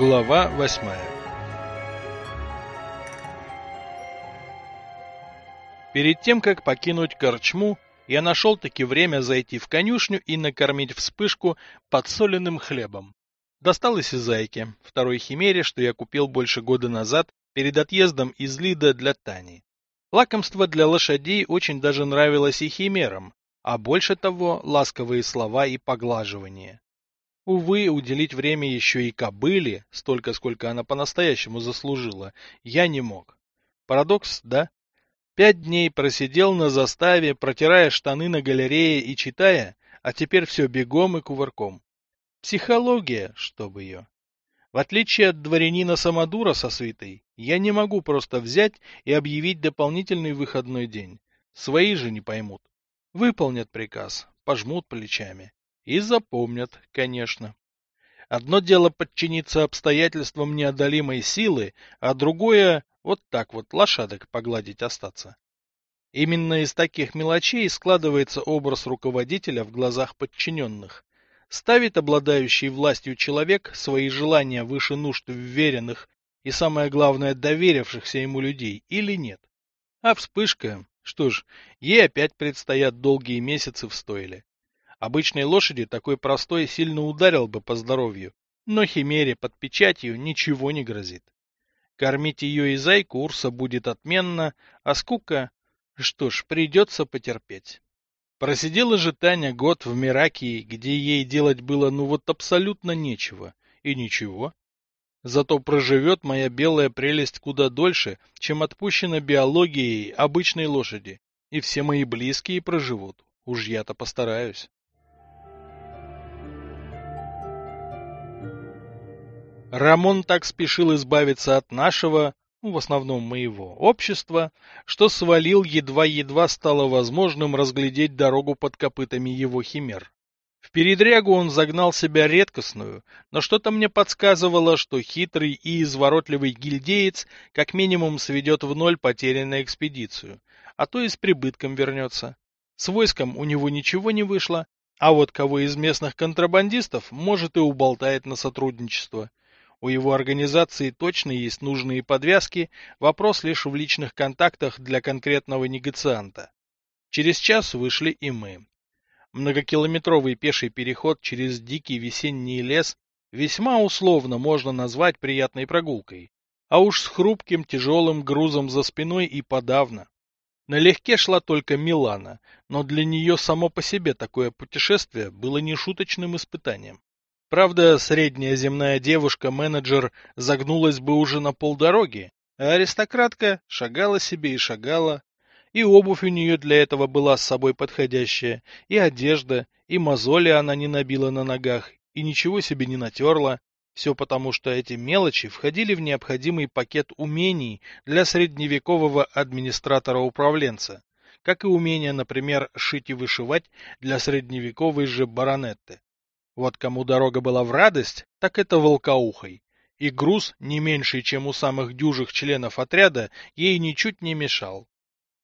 Глава восьмая Перед тем, как покинуть корчму, я нашел-таки время зайти в конюшню и накормить вспышку подсоленным хлебом. Досталось и зайке, второй химере, что я купил больше года назад перед отъездом из Лида для Тани. Лакомство для лошадей очень даже нравилось и химерам, а больше того ласковые слова и поглаживания. Увы, уделить время еще и кобыле, столько, сколько она по-настоящему заслужила, я не мог. Парадокс, да? Пять дней просидел на заставе, протирая штаны на галерее и читая, а теперь все бегом и кувырком. Психология, чтобы ее. В отличие от дворянина Самодура со свитой, я не могу просто взять и объявить дополнительный выходной день. Свои же не поймут. Выполнят приказ, пожмут плечами. И запомнят, конечно. Одно дело подчиниться обстоятельствам неодолимой силы, а другое — вот так вот лошадок погладить остаться. Именно из таких мелочей складывается образ руководителя в глазах подчиненных. Ставит обладающий властью человек свои желания выше нужд вверенных и, самое главное, доверившихся ему людей или нет? А вспышка, что ж, ей опять предстоят долгие месяцы в стойле. Обычной лошади такой простой сильно ударил бы по здоровью, но химере под печатью ничего не грозит. Кормить ее и зайку Урса будет отменно, а скука... Что ж, придется потерпеть. Просидела же Таня год в Миракии, где ей делать было ну вот абсолютно нечего. И ничего. Зато проживет моя белая прелесть куда дольше, чем отпущена биологией обычной лошади. И все мои близкие проживут. Уж я-то постараюсь. Рамон так спешил избавиться от нашего, ну, в основном моего, общества, что свалил едва-едва стало возможным разглядеть дорогу под копытами его химер. В передрягу он загнал себя редкостную, но что-то мне подсказывало, что хитрый и изворотливый гильдеец как минимум сведет в ноль потерянную экспедицию, а то и с прибытком вернется. С войском у него ничего не вышло, а вот кого из местных контрабандистов может и уболтает на сотрудничество. У его организации точно есть нужные подвязки, вопрос лишь в личных контактах для конкретного негацианта. Через час вышли и мы. Многокилометровый пеший переход через дикий весенний лес весьма условно можно назвать приятной прогулкой, а уж с хрупким тяжелым грузом за спиной и подавно. Налегке шла только Милана, но для нее само по себе такое путешествие было нешуточным испытанием. Правда, средняя земная девушка-менеджер загнулась бы уже на полдороги, а аристократка шагала себе и шагала, и обувь у нее для этого была с собой подходящая, и одежда, и мозоли она не набила на ногах, и ничего себе не натерла. Все потому, что эти мелочи входили в необходимый пакет умений для средневекового администратора-управленца, как и умения, например, шить и вышивать для средневековой же баронетты. Вот кому дорога была в радость, так это волкоухой. И груз, не меньший, чем у самых дюжих членов отряда, ей ничуть не мешал.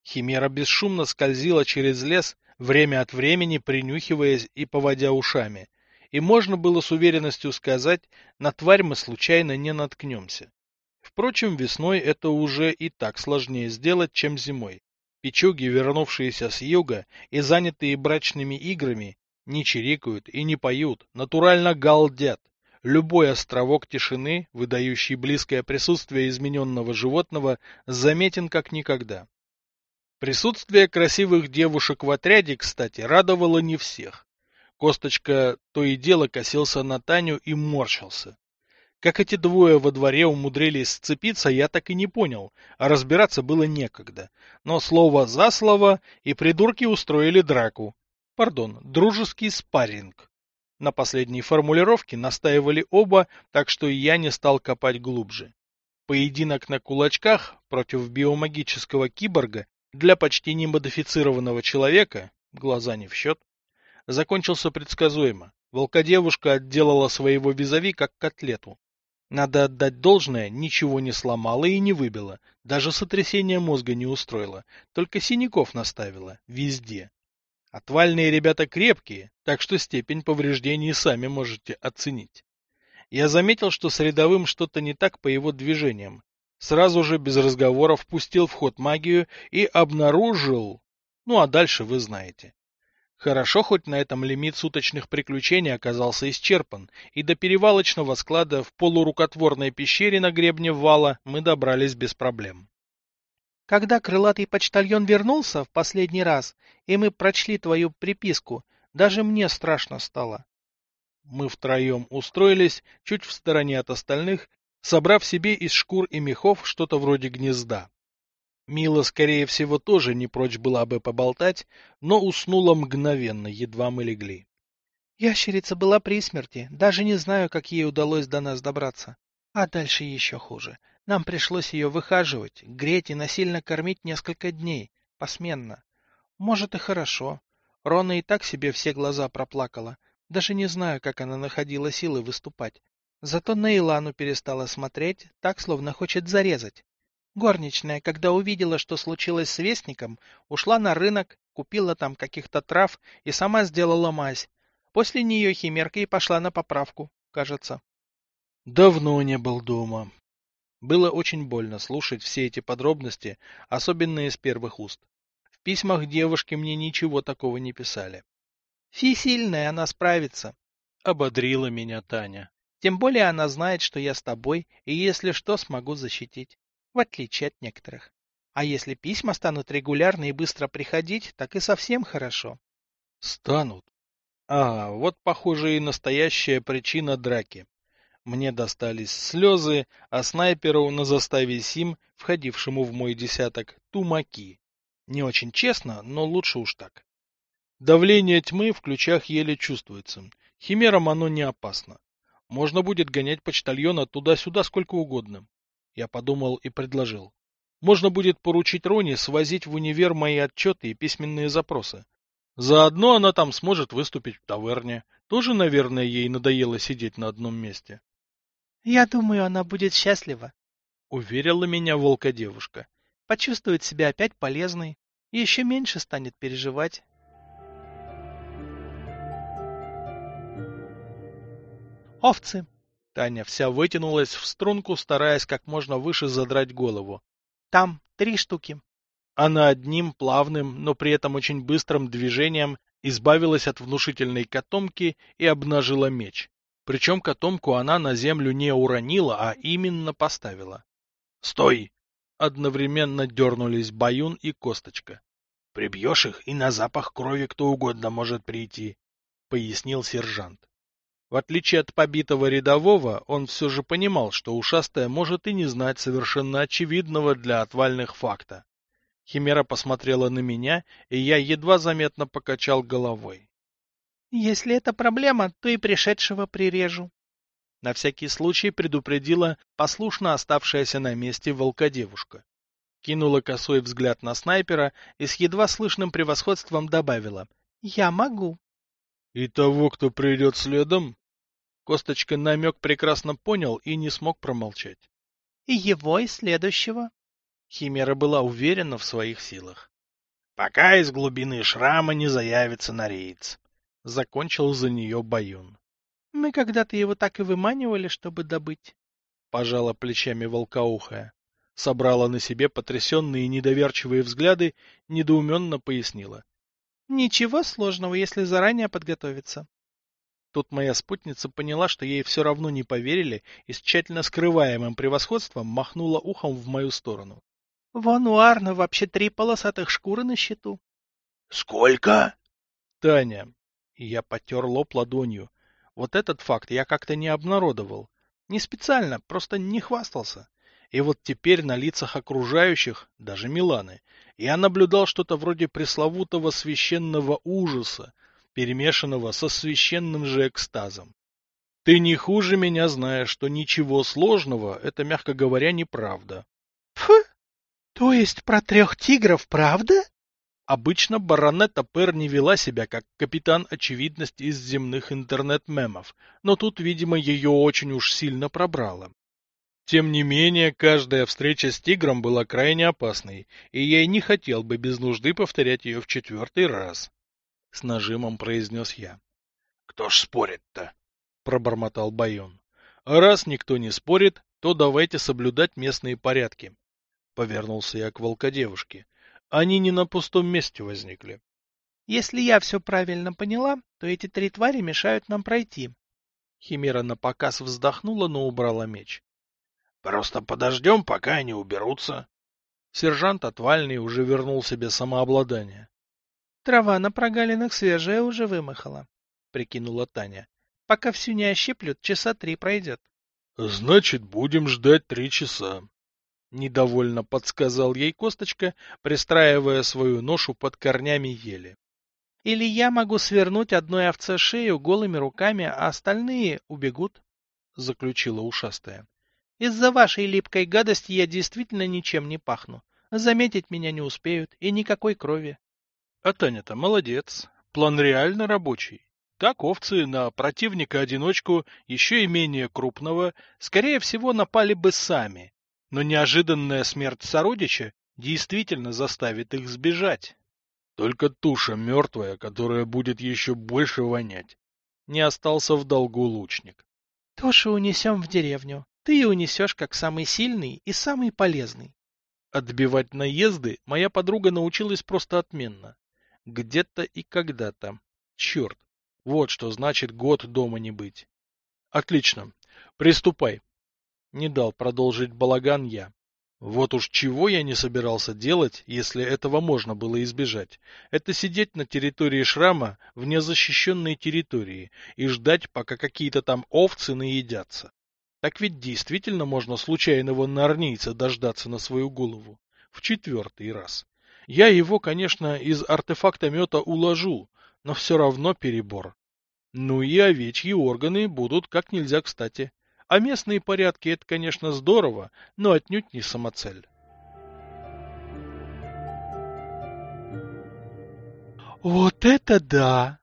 Химера бесшумно скользила через лес, время от времени принюхиваясь и поводя ушами. И можно было с уверенностью сказать, на тварь мы случайно не наткнемся. Впрочем, весной это уже и так сложнее сделать, чем зимой. Печуги, вернувшиеся с юга и занятые брачными играми, не чирикают и не поют, натурально галдят. Любой островок тишины, выдающий близкое присутствие измененного животного, заметен как никогда. Присутствие красивых девушек в отряде, кстати, радовало не всех. Косточка то и дело косился на Таню и морщился. Как эти двое во дворе умудрились сцепиться, я так и не понял, а разбираться было некогда. Но слово за слово, и придурки устроили драку, Пардон, дружеский спарринг. На последней формулировке настаивали оба, так что я не стал копать глубже. Поединок на кулачках против биомагического киборга для почти немодифицированного человека, глаза не в счет, закончился предсказуемо. Волкодевушка отделала своего визави как котлету. Надо отдать должное, ничего не сломала и не выбила, даже сотрясение мозга не устроила, только синяков наставила, везде. Отвальные ребята крепкие, так что степень повреждений сами можете оценить. Я заметил, что с рядовым что-то не так по его движениям. Сразу же, без разговоров, пустил в ход магию и обнаружил... Ну, а дальше вы знаете. Хорошо, хоть на этом лимит суточных приключений оказался исчерпан, и до перевалочного склада в полурукотворной пещере на гребне вала мы добрались без проблем. Когда крылатый почтальон вернулся в последний раз, и мы прочли твою приписку, даже мне страшно стало. Мы втроем устроились чуть в стороне от остальных, собрав себе из шкур и мехов что-то вроде гнезда. Мила, скорее всего, тоже не прочь была бы поболтать, но уснула мгновенно, едва мы легли. Ящерица была при смерти, даже не знаю, как ей удалось до нас добраться. А дальше еще хуже. Нам пришлось ее выхаживать, греть и насильно кормить несколько дней, посменно. Может и хорошо. Рона и так себе все глаза проплакала. Даже не знаю, как она находила силы выступать. Зато на Илану перестала смотреть, так, словно хочет зарезать. Горничная, когда увидела, что случилось с вестником, ушла на рынок, купила там каких-то трав и сама сделала мазь. После нее химерка и пошла на поправку, кажется. Давно не был дома. Было очень больно слушать все эти подробности, особенно из первых уст. В письмах девушки мне ничего такого не писали. Фи сильная, она справится. Ободрила меня Таня. Тем более она знает, что я с тобой, и если что, смогу защитить в отличие от некоторых. А если письма станут регулярно и быстро приходить, так и совсем хорошо. Станут. А, вот, похоже, и настоящая причина драки. Мне достались слезы, а снайперу на заставе Сим, входившему в мой десяток, тумаки. Не очень честно, но лучше уж так. Давление тьмы в ключах еле чувствуется. Химерам оно не опасно. Можно будет гонять почтальона туда-сюда сколько угодно. Я подумал и предложил. Можно будет поручить Роне свозить в универ мои отчеты и письменные запросы. Заодно она там сможет выступить в таверне. Тоже, наверное, ей надоело сидеть на одном месте. — Я думаю, она будет счастлива, — уверила меня волка-девушка. — Почувствует себя опять полезной и еще меньше станет переживать. Овцы. Таня вся вытянулась в струнку, стараясь как можно выше задрать голову. Там три штуки. Она одним плавным, но при этом очень быстрым движением избавилась от внушительной котомки и обнажила меч. Причем котомку она на землю не уронила, а именно поставила. «Стой!» Одновременно дернулись Баюн и Косточка. «Прибьешь их, и на запах крови кто угодно может прийти», — пояснил сержант. В отличие от побитого рядового, он все же понимал, что ушастая может и не знать совершенно очевидного для отвальных факта. Химера посмотрела на меня, и я едва заметно покачал головой. — Если это проблема, то и пришедшего прирежу. На всякий случай предупредила послушно оставшаяся на месте волкодевушка. Кинула косой взгляд на снайпера и с едва слышным превосходством добавила. — Я могу. И того, кто придет следом? Косточка намек прекрасно понял и не смог промолчать. И его, и следующего. Химера была уверена в своих силах. Пока из глубины шрама не заявится нореец. Закончил за нее Баюн. Мы когда-то его так и выманивали, чтобы добыть. Пожала плечами волкоухая. Собрала на себе потрясенные и недоверчивые взгляды, недоуменно пояснила. Ничего сложного, если заранее подготовиться. Тут моя спутница поняла, что ей все равно не поверили, и с тщательно скрываемым превосходством махнула ухом в мою сторону. — Вон у Арна вообще три полосатых шкуры на счету. — Сколько? — Таня. И я потер лоб ладонью. Вот этот факт я как-то не обнародовал. Не специально, просто не хвастался. И вот теперь на лицах окружающих, даже Миланы, я наблюдал что-то вроде пресловутого священного ужаса, перемешанного со священным же экстазом. Ты не хуже меня знаешь, что ничего сложного — это, мягко говоря, неправда. Фу! То есть про трех тигров правда? Обычно баронета Пер не вела себя как капитан очевидность из земных интернет-мемов, но тут, видимо, ее очень уж сильно пробрало. Тем не менее, каждая встреча с тигром была крайне опасной, и я не хотел бы без нужды повторять ее в четвертый раз. С нажимом произнес я. — Кто ж спорит-то? — пробормотал Байон. Раз никто не спорит, то давайте соблюдать местные порядки. Повернулся я к волкодевушке. Они не на пустом месте возникли. Если я все правильно поняла, то эти три твари мешают нам пройти. Химера напоказ вздохнула, но убрала меч. Просто подождем, пока они уберутся. Сержант отвальный уже вернул себе самообладание. Трава на прогалинах свежая уже вымахала, прикинула Таня. Пока всю не ощиплют, часа три пройдет. Значит, будем ждать три часа. Недовольно подсказал ей Косточка, пристраивая свою ношу под корнями ели. Или я могу свернуть одной овце шею голыми руками, а остальные убегут, заключила ушастая. Из-за вашей липкой гадости я действительно ничем не пахну. Заметить меня не успеют, и никакой крови. А Таня-то молодец. План реально рабочий. Так овцы на противника-одиночку, еще и менее крупного, скорее всего, напали бы сами. Но неожиданная смерть сородича действительно заставит их сбежать. Только туша мертвая, которая будет еще больше вонять. Не остался в долгу лучник. Тушу унесем в деревню. Ты и унесешь как самый сильный и самый полезный. Отбивать наезды моя подруга научилась просто отменно. Где-то и когда-то. Черт, вот что значит год дома не быть. Отлично. Приступай. Не дал продолжить балаган я. Вот уж чего я не собирался делать, если этого можно было избежать. Это сидеть на территории шрама в незащищенной территории и ждать, пока какие-то там овцы наедятся. Так ведь действительно можно случайного нарнийца дождаться на свою голову. В четвертый раз. Я его, конечно, из артефактомета уложу, но все равно перебор. Ну и овечьи органы будут как нельзя кстати. А местные порядки это, конечно, здорово, но отнюдь не самоцель. Вот это да!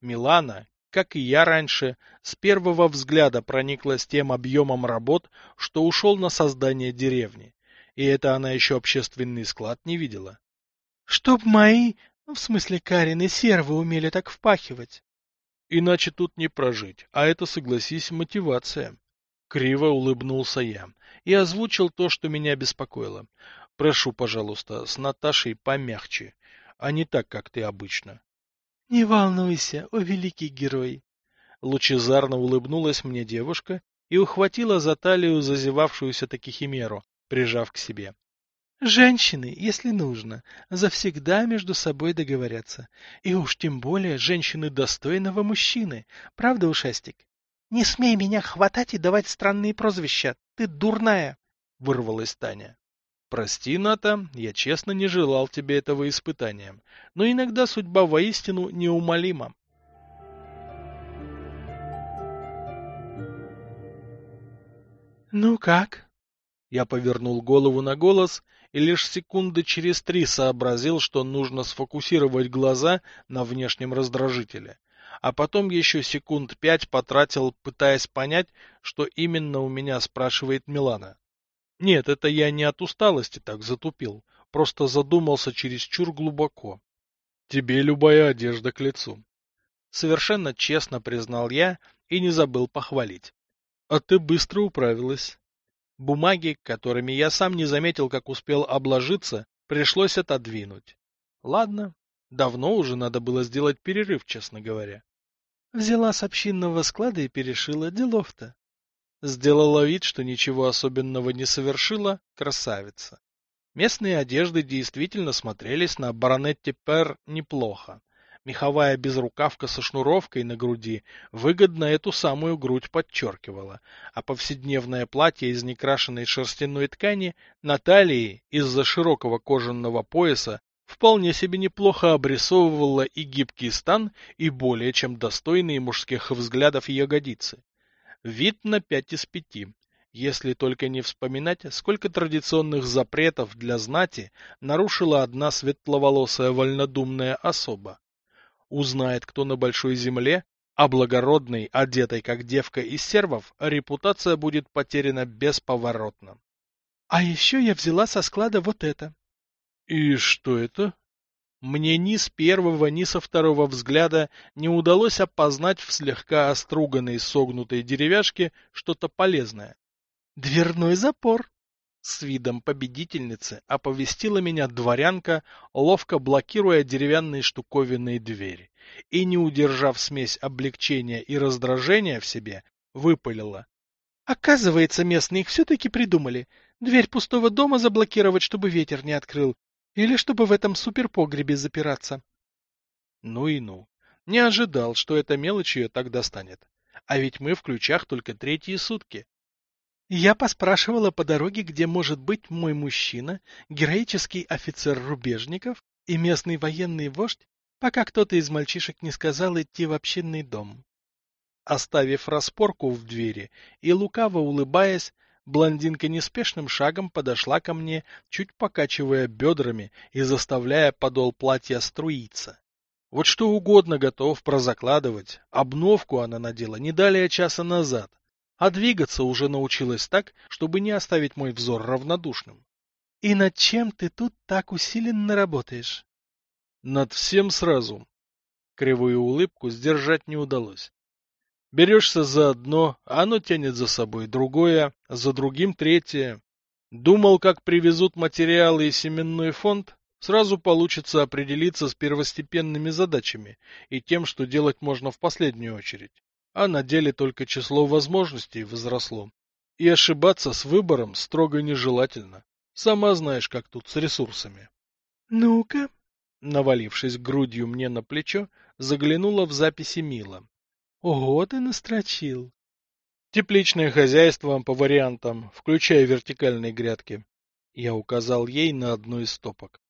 Милана, как и я раньше, с первого взгляда прониклась тем объемом работ, что ушел на создание деревни. И это она еще общественный склад не видела. Чтоб мои, ну, в смысле Карин и сервы умели так впахивать. Иначе тут не прожить, а это, согласись, мотивация. Криво улыбнулся я и озвучил то, что меня беспокоило. Прошу, пожалуйста, с Наташей помягче, а не так, как ты обычно. Не волнуйся, о великий герой. Лучезарно улыбнулась мне девушка и ухватила за талию зазевавшуюся таки химеру, прижав к себе. Женщины, если нужно, завсегда между собой договорятся. И уж тем более женщины достойного мужчины. Правда, Ушастик? Не смей меня хватать и давать странные прозвища. Ты дурная, — вырвалась Таня. Прости, Ната, я честно не желал тебе этого испытания, но иногда судьба воистину неумолима. Ну как? Я повернул голову на голос и лишь секунды через три сообразил, что нужно сфокусировать глаза на внешнем раздражителе. А потом еще секунд пять потратил, пытаясь понять, что именно у меня спрашивает Милана. Нет, это я не от усталости так затупил, просто задумался чересчур глубоко. Тебе любая одежда к лицу. Совершенно честно признал я и не забыл похвалить. А ты быстро управилась. Бумаги, которыми я сам не заметил, как успел обложиться, пришлось отодвинуть. Ладно, давно уже надо было сделать перерыв, честно говоря. Взяла с общинного склада и перешила делов-то. Сделала вид, что ничего особенного не совершила, красавица. Местные одежды действительно смотрелись на баронетте Пер неплохо. Меховая безрукавка со шнуровкой на груди выгодно эту самую грудь подчеркивала, а повседневное платье из некрашенной шерстяной ткани на талии из-за широкого кожаного пояса вполне себе неплохо обрисовывало и гибкий стан, и более чем достойные мужских взглядов ягодицы. Вид на пять из пяти, если только не вспоминать, сколько традиционных запретов для знати нарушила одна светловолосая вольнодумная особа. Узнает кто на большой земле, а благородной, одетой как девка из сервов, репутация будет потеряна бесповоротно. А еще я взяла со склада вот это. И что это? Мне ни с первого, ни со второго взгляда не удалось опознать в слегка оструганной согнутой деревяшке что-то полезное. «Дверной запор!» С видом победительницы оповестила меня дворянка, ловко блокируя деревянные штуковинные двери, и, не удержав смесь облегчения и раздражения в себе, выпалила. Оказывается, местные их все-таки придумали. Дверь пустого дома заблокировать, чтобы ветер не открыл. Или чтобы в этом суперпогребе запираться. Ну и ну. Не ожидал, что эта мелочь ее так достанет. А ведь мы в ключах только третьи сутки. Я поспрашивала по дороге, где может быть мой мужчина, героический офицер рубежников и местный военный вождь, пока кто-то из мальчишек не сказал идти в общинный дом. Оставив распорку в двери и лукаво улыбаясь, блондинка неспешным шагом подошла ко мне, чуть покачивая бедрами и заставляя подол платья струиться. Вот что угодно готов прозакладывать, обновку она надела не далее часа назад, а двигаться уже научилась так, чтобы не оставить мой взор равнодушным. — И над чем ты тут так усиленно работаешь? — Над всем сразу. Кривую улыбку сдержать не удалось. Берешься за одно, а оно тянет за собой другое, за другим третье. Думал, как привезут материалы и семенной фонд, сразу получится определиться с первостепенными задачами и тем, что делать можно в последнюю очередь. А на деле только число возможностей возросло. И ошибаться с выбором строго нежелательно. Сама знаешь, как тут с ресурсами. — Ну-ка. Навалившись грудью мне на плечо, заглянула в записи Мила. Ого, ты настрочил. Тепличное хозяйство по вариантам, включая вертикальные грядки. Я указал ей на одну из стопок.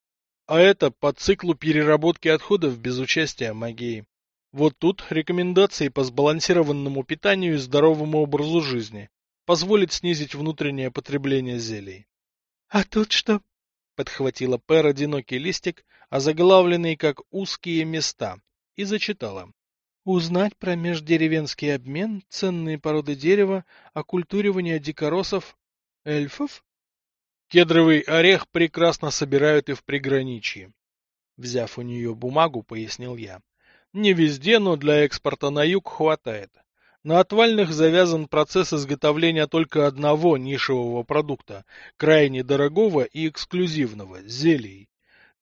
А это по циклу переработки отходов без участия магии. Вот тут рекомендации по сбалансированному питанию и здоровому образу жизни. Позволит снизить внутреннее потребление зелий. — А тут что? — подхватила Пэр одинокий листик, озаглавленный как «Узкие места», и зачитала. Узнать про междеревенский обмен, ценные породы дерева, оккультуривание дикоросов, эльфов? Кедровый орех прекрасно собирают и в приграничье. Взяв у нее бумагу, пояснил я. Не везде, но для экспорта на юг хватает. На отвальных завязан процесс изготовления только одного нишевого продукта, крайне дорогого и эксклюзивного – зелий.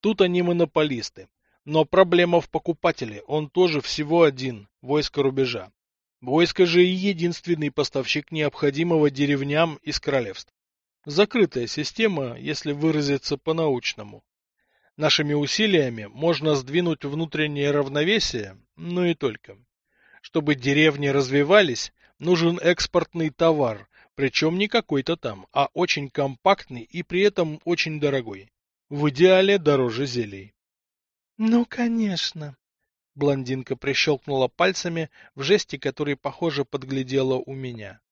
Тут они монополисты. Но проблема в покупателе, он тоже всего один, войско рубежа. Войско же и единственный поставщик необходимого деревням из королевств. Закрытая система, если выразиться по-научному. Нашими усилиями можно сдвинуть внутреннее равновесие, но и только. Чтобы деревни развивались, нужен экспортный товар, причем не какой-то там, а очень компактный и при этом очень дорогой. В идеале дороже зелий. Ну, конечно. Блондинка прищелкнула пальцами в жесте, который, похоже, подглядела у меня.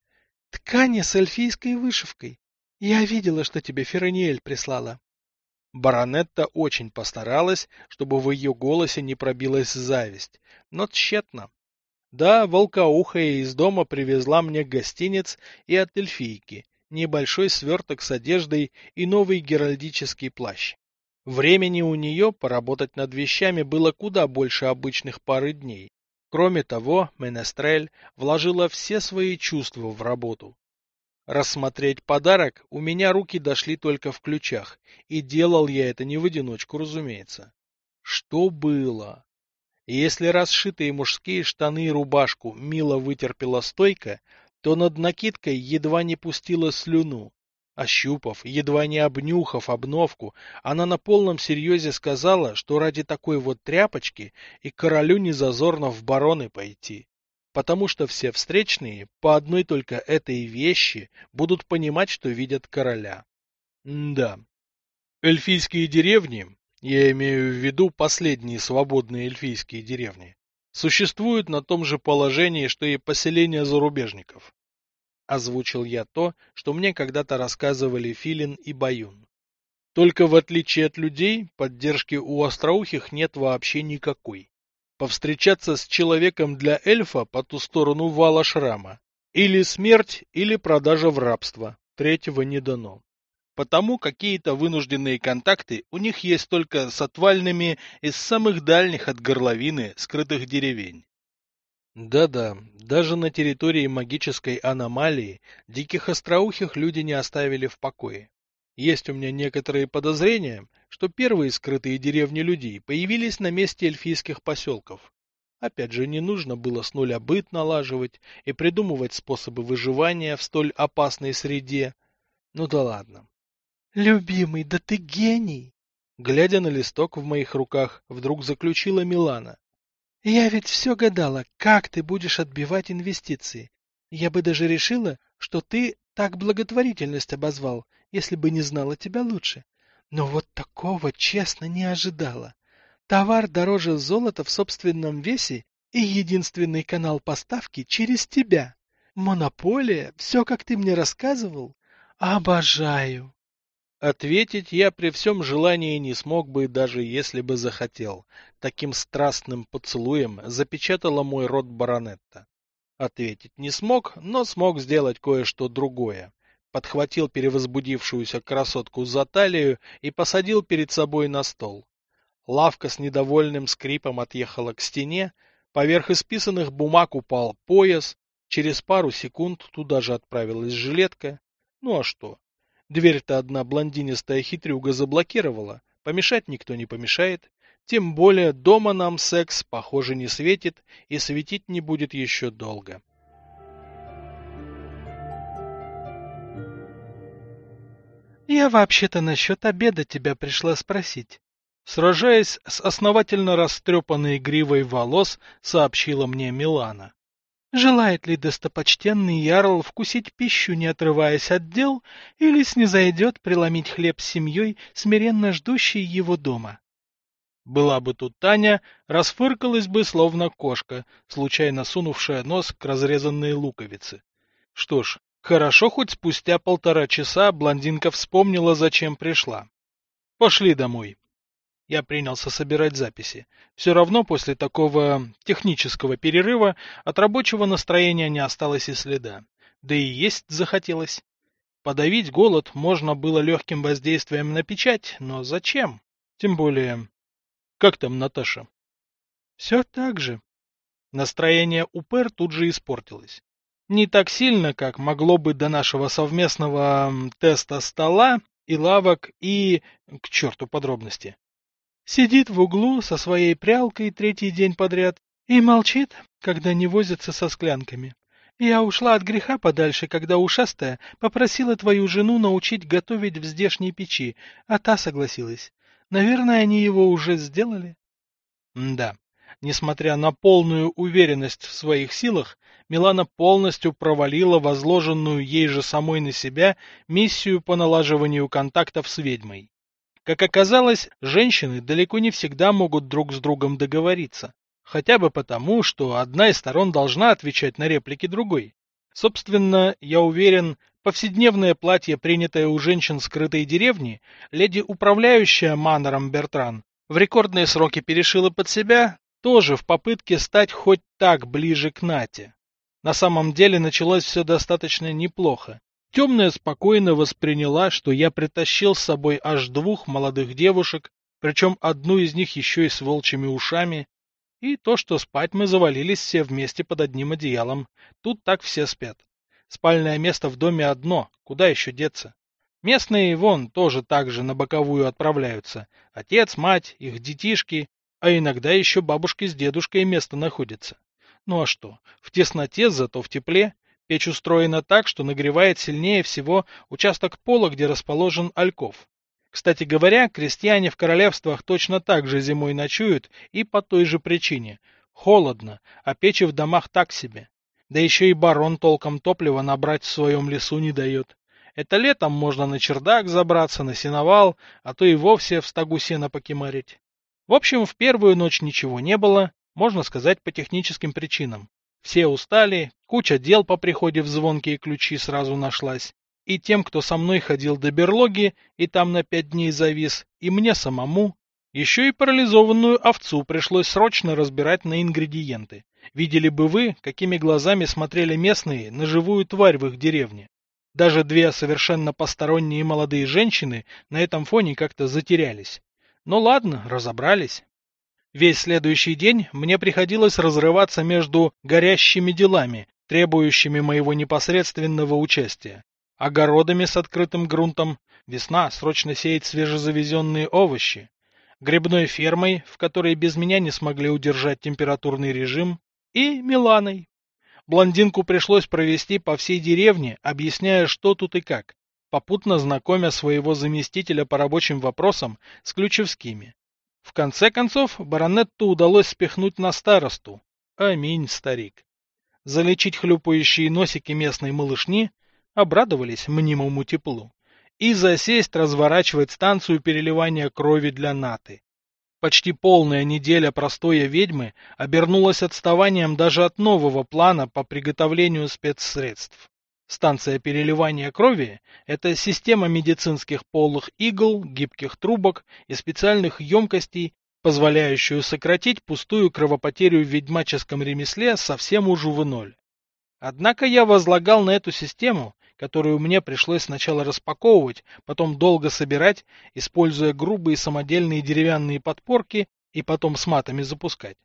Ткани с эльфийской вышивкой. Я видела, что тебе Ферониэль прислала. Баронетта очень постаралась, чтобы в ее голосе не пробилась зависть, но тщетно. Да, волкоухая из дома привезла мне гостиниц и от эльфийки, небольшой сверток с одеждой и новый геральдический плащ. Времени у нее поработать над вещами было куда больше обычных пары дней. Кроме того, Менестрель вложила все свои чувства в работу. Рассмотреть подарок у меня руки дошли только в ключах, и делал я это не в одиночку, разумеется. Что было? Если расшитые мужские штаны и рубашку мило вытерпела стойко, то над накидкой едва не пустила слюну, Ощупав, едва не обнюхав обновку, она на полном серьезе сказала, что ради такой вот тряпочки и королю не зазорно в бароны пойти. Потому что все встречные по одной только этой вещи будут понимать, что видят короля. М да. Эльфийские деревни, я имею в виду последние свободные эльфийские деревни, существуют на том же положении, что и поселения зарубежников. Озвучил я то, что мне когда-то рассказывали Филин и Баюн. Только в отличие от людей, поддержки у остроухих нет вообще никакой. Повстречаться с человеком для эльфа по ту сторону вала шрама. Или смерть, или продажа в рабство. Третьего не дано. потому какие-то вынужденные контакты у них есть только с отвальными из самых дальних от горловины скрытых деревень. Да-да, даже на территории магической аномалии диких остроухих люди не оставили в покое. Есть у меня некоторые подозрения, что первые скрытые деревни людей появились на месте эльфийских поселков. Опять же, не нужно было с нуля быт налаживать и придумывать способы выживания в столь опасной среде. Ну да ладно. Любимый, да ты гений! Глядя на листок в моих руках, вдруг заключила Милана. Я ведь все гадала, как ты будешь отбивать инвестиции. Я бы даже решила, что ты так благотворительность обозвал, если бы не знала тебя лучше. Но вот такого честно не ожидала. Товар дороже золота в собственном весе и единственный канал поставки через тебя. Монополия, все, как ты мне рассказывал. Обожаю. Ответить я при всем желании не смог бы, даже если бы захотел. Таким страстным поцелуем запечатала мой рот баронетта. Ответить не смог, но смог сделать кое-что другое. Подхватил перевозбудившуюся красотку за талию и посадил перед собой на стол. Лавка с недовольным скрипом отъехала к стене, поверх исписанных бумаг упал пояс, через пару секунд туда же отправилась жилетка. Ну а что? Дверь-то одна блондинистая хитрюга заблокировала, помешать никто не помешает. Тем более дома нам секс, похоже, не светит и светить не будет еще долго. Я вообще-то насчет обеда тебя пришла спросить. Сражаясь с основательно растрепанной гривой волос, сообщила мне Милана. Желает ли достопочтенный ярл вкусить пищу, не отрываясь от дел, или снизойдет преломить хлеб с семьей, смиренно ждущей его дома? Была бы тут Таня, расфыркалась бы, словно кошка, случайно сунувшая нос к разрезанной луковице. Что ж, хорошо хоть спустя полтора часа блондинка вспомнила, зачем пришла. Пошли домой. Я принялся собирать записи. Все равно после такого технического перерыва от рабочего настроения не осталось и следа. Да и есть захотелось. Подавить голод можно было легким воздействием на печать, но зачем? Тем более... Как там Наташа? Все так же. Настроение у Пэр тут же испортилось. Не так сильно, как могло бы до нашего совместного теста стола и лавок и... к черту подробности. Сидит в углу со своей прялкой третий день подряд и молчит, когда не возится со склянками. Я ушла от греха подальше, когда ушастая попросила твою жену научить готовить в здешней печи, а та согласилась. Наверное, они его уже сделали? Да. Несмотря на полную уверенность в своих силах, Милана полностью провалила возложенную ей же самой на себя миссию по налаживанию контактов с ведьмой. Как оказалось, женщины далеко не всегда могут друг с другом договориться. Хотя бы потому, что одна из сторон должна отвечать на реплики другой. Собственно, я уверен, повседневное платье, принятое у женщин скрытой деревни, леди управляющая Маннером Бертран, в рекордные сроки перешила под себя, тоже в попытке стать хоть так ближе к Нате. На самом деле началось все достаточно неплохо. Темная спокойно восприняла, что я притащил с собой аж двух молодых девушек, причем одну из них еще и с волчьими ушами, и то, что спать мы завалились все вместе под одним одеялом. Тут так все спят. Спальное место в доме одно, куда еще деться? Местные вон тоже так же на боковую отправляются. Отец, мать, их детишки, а иногда еще бабушки с дедушкой место находится. Ну а что, в тесноте, зато в тепле. Печь устроена так, что нагревает сильнее всего участок пола, где расположен альков. Кстати говоря, крестьяне в королевствах точно так же зимой ночуют и по той же причине. Холодно, а печи в домах так себе. Да еще и барон толком топлива набрать в своем лесу не дает. Это летом можно на чердак забраться, на сеновал, а то и вовсе в стогу сена покемарить. В общем, в первую ночь ничего не было, можно сказать, по техническим причинам. Все устали, куча дел по приходе в звонкие ключи сразу нашлась. И тем, кто со мной ходил до берлоги и там на пять дней завис, и мне самому. Еще и парализованную овцу пришлось срочно разбирать на ингредиенты. Видели бы вы, какими глазами смотрели местные на живую тварь в их деревне. Даже две совершенно посторонние молодые женщины на этом фоне как-то затерялись. Ну ладно, разобрались. Весь следующий день мне приходилось разрываться между горящими делами, требующими моего непосредственного участия. Огородами с открытым грунтом, весна, срочно сеять свежезавезенные овощи. Грибной фермой, в которой без меня не смогли удержать температурный режим, и Миланой. Блондинку пришлось провести по всей деревне, объясняя, что тут и как, попутно знакомя своего заместителя по рабочим вопросам с ключевскими. В конце концов, баронетту удалось спихнуть на старосту. Аминь, старик. Залечить хлюпающие носики местной малышни обрадовались мнимому теплу и засесть разворачивать станцию переливания крови для НАТО. Почти полная неделя простоя ведьмы обернулась отставанием даже от нового плана по приготовлению спецсредств. Станция переливания крови – это система медицинских полых игл, гибких трубок и специальных емкостей, позволяющую сократить пустую кровопотерю в ведьмаческом ремесле совсем уже в ноль. Однако я возлагал на эту систему которую мне пришлось сначала распаковывать, потом долго собирать, используя грубые самодельные деревянные подпорки и потом с матами запускать.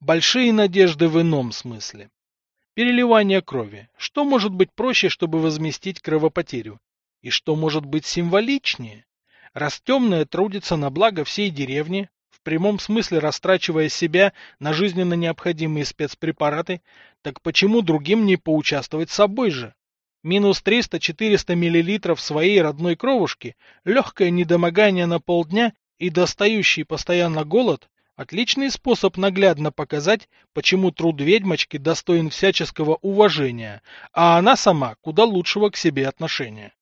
Большие надежды в ином смысле. Переливание крови. Что может быть проще, чтобы возместить кровопотерю? И что может быть символичнее? Раз темная трудится на благо всей деревни, в прямом смысле растрачивая себя на жизненно необходимые спецпрепараты, так почему другим не поучаствовать собой же? Минус 300-400 мл своей родной кровушки, легкое недомогание на полдня и достающий постоянно голод – отличный способ наглядно показать, почему труд ведьмочки достоин всяческого уважения, а она сама куда лучшего к себе отношения.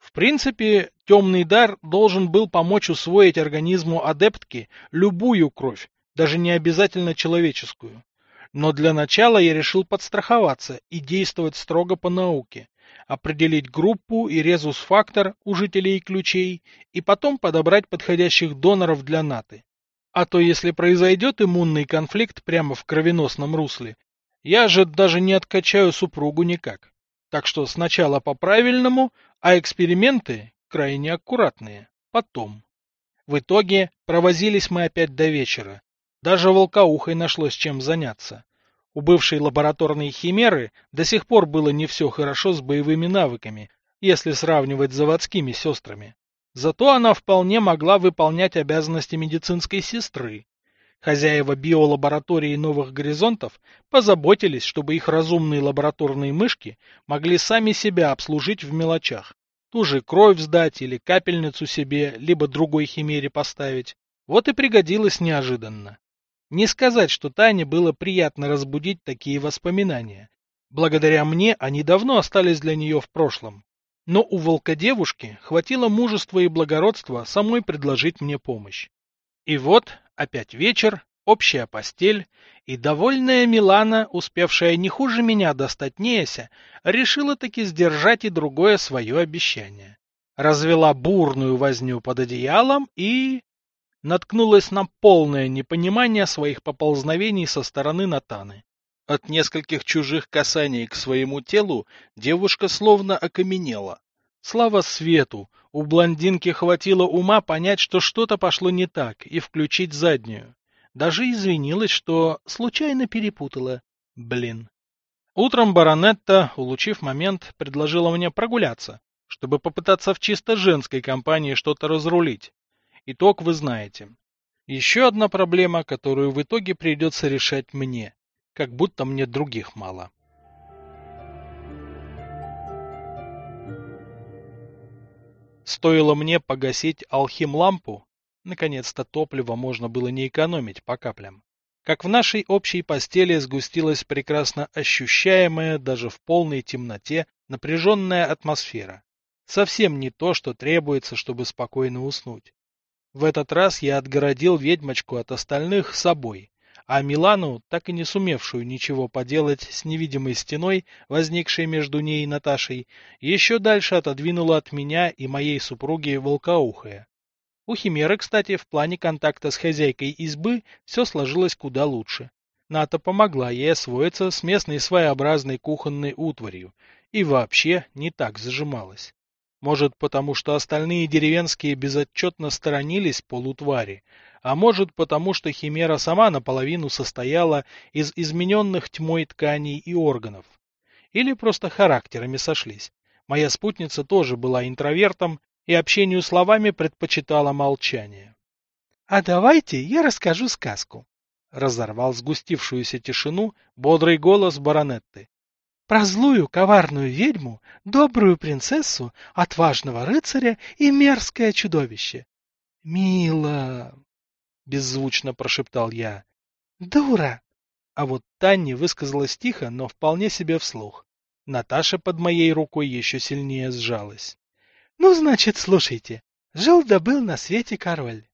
В принципе, темный дар должен был помочь усвоить организму адептки любую кровь, даже не обязательно человеческую. Но для начала я решил подстраховаться и действовать строго по науке, определить группу и резус-фактор у жителей ключей и потом подобрать подходящих доноров для НАТО. А то если произойдет иммунный конфликт прямо в кровеносном русле, я же даже не откачаю супругу никак. Так что сначала по-правильному, а эксперименты крайне аккуратные, потом. В итоге провозились мы опять до вечера. Даже волкоухой нашлось чем заняться. У бывшей лабораторной химеры до сих пор было не все хорошо с боевыми навыками, если сравнивать с заводскими сестрами. Зато она вполне могла выполнять обязанности медицинской сестры. Хозяева биолаборатории Новых Горизонтов позаботились, чтобы их разумные лабораторные мышки могли сами себя обслужить в мелочах. Ту же кровь сдать или капельницу себе, либо другой химере поставить. Вот и пригодилось неожиданно. Не сказать, что Тане было приятно разбудить такие воспоминания. Благодаря мне они давно остались для нее в прошлом. Но у волкодевушки хватило мужества и благородства самой предложить мне помощь. И вот, опять вечер, общая постель, и довольная Милана, успевшая не хуже меня достать Неяся, решила таки сдержать и другое свое обещание. Развела бурную возню под одеялом и наткнулась на полное непонимание своих поползновений со стороны Натаны. От нескольких чужих касаний к своему телу девушка словно окаменела. Слава свету! У блондинки хватило ума понять, что что-то пошло не так, и включить заднюю. Даже извинилась, что случайно перепутала. Блин. Утром баронетта, улучив момент, предложила мне прогуляться, чтобы попытаться в чисто женской компании что-то разрулить. Итог вы знаете. Еще одна проблема, которую в итоге придется решать мне. Как будто мне других мало. Стоило мне погасить алхим-лампу, наконец-то топливо можно было не экономить по каплям, как в нашей общей постели сгустилась прекрасно ощущаемая даже в полной темноте напряженная атмосфера. Совсем не то, что требуется, чтобы спокойно уснуть. В этот раз я отгородил ведьмочку от остальных собой, а Милану, так и не сумевшую ничего поделать с невидимой стеной, возникшей между ней и Наташей, еще дальше отодвинула от меня и моей супруги Волкоухая. У Химеры, кстати, в плане контакта с хозяйкой избы все сложилось куда лучше. Ната помогла ей освоиться с местной своеобразной кухонной утварью, и вообще не так зажималась. Может, потому что остальные деревенские безотчетно сторонились полутвари, а может, потому что Химера сама наполовину состояла из измененных тьмой тканей и органов. Или просто характерами сошлись. Моя спутница тоже была интровертом и общению словами предпочитала молчание. — А давайте я расскажу сказку, — разорвал сгустившуюся тишину бодрый голос баронетты. — Про злую коварную ведьму, добрую принцессу, отважного рыцаря и мерзкое чудовище. — Мило! — беззвучно прошептал я. — Дура! А вот Таня высказалась тихо, но вполне себе вслух. Наташа под моей рукой еще сильнее сжалась. Ну, значит, слушайте. Жил да был на свете король.